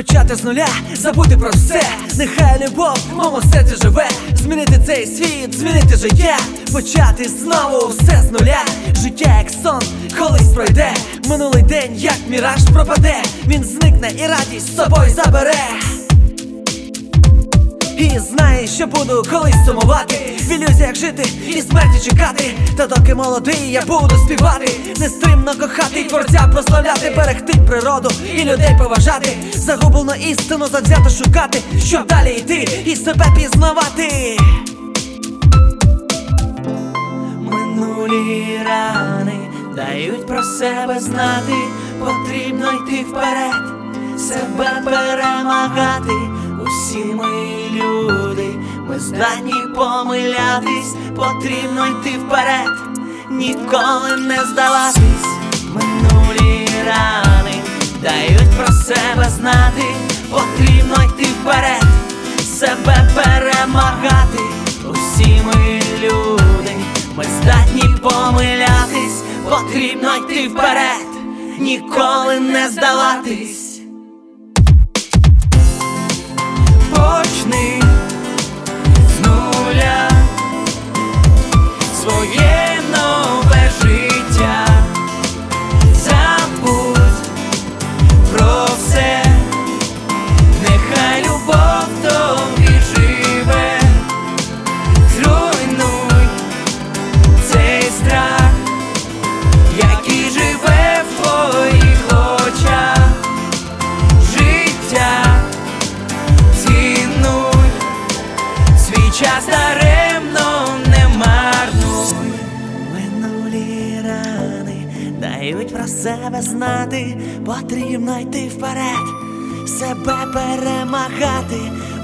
Почати з нуля, забути про все, нехай любов в серце живе, змінити цей світ, змінити життя, почати знову все з нуля. Життя як сон, колись пройде. Минулий день, як міраж пропаде. Він зникне і радість з собою забере. І знає, що буду колись сумувати. В ілюзіях жити і смерті чекати. Та доки молодий, я буду співати. Нестримно кохати, і творця прославляти Берегти природу і людей поважати. Загублену істину завзято шукати Щоб далі йти і себе пізнавати. Минулі рани дають про себе знати. Потрібно йти вперед, себе перемагати Усі ми люди, ми здатні помилятись, потрібно йти вперед, ніколи не здаватись, минулі рани дають про себе знати, потрібно йти вперед, себе перемагати, усі ми люди, ми здатні помилятись, потрібно йти вперед, ніколи не здаватись. Про себе знати, потрібно йти вперед, себе перемагати.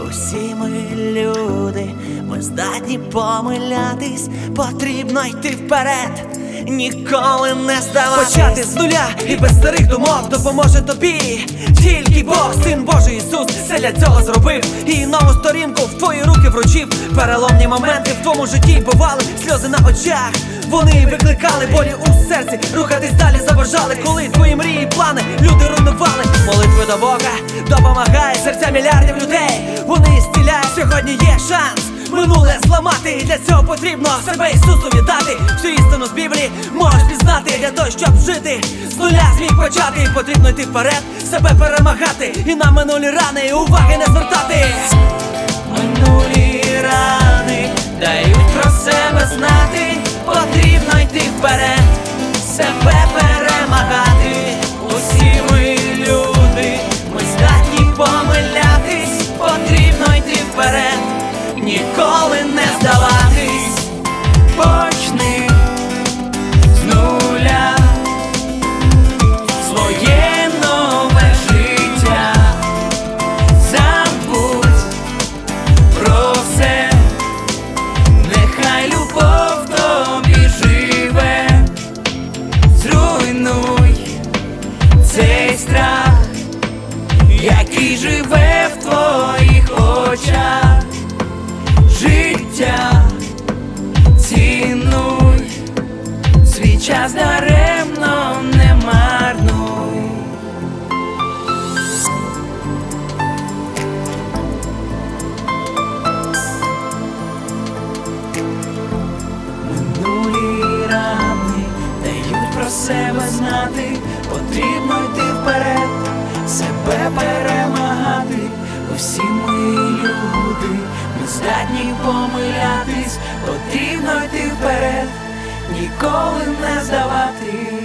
Усі ми люди, ми здатні помилятись, потрібно йти вперед. Ніколи не здаватись Почати з нуля і без старих думок допоможе тобі. Тільки Бог, син Божий Ісус, все для цього зробив. І сторінку в твої руки вручив. Переломні моменти в твоєму житті бували, сльози на очах. Вони викликали болі у серці, рухатись далі забажали, коли твої мрії, і плани люди руйнували. Молитви до Бога допомагає серця мільярдів людей. Вони зціляють, сьогодні є шанс. Минуле зламати, для цього потрібно себе Ісусу віддати. Всю істину з Біблії можеш пізнати щоб жити. З нуля зміг почати, потрібно йти вперед, себе перемагати і на минулі рани уваги не звертати. Минулі рани дають про себе знати, потрібно йти вперед, себе перемагати. Усі ми люди, ми здатні помилятись, потрібно йти вперед, ніколи не який живе в твоїх очах, життя цінуй, свій час даремно Усі ми люди, ми здатні помилятись, потрібно йти вперед, ніколи не здаватись.